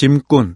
짐꾼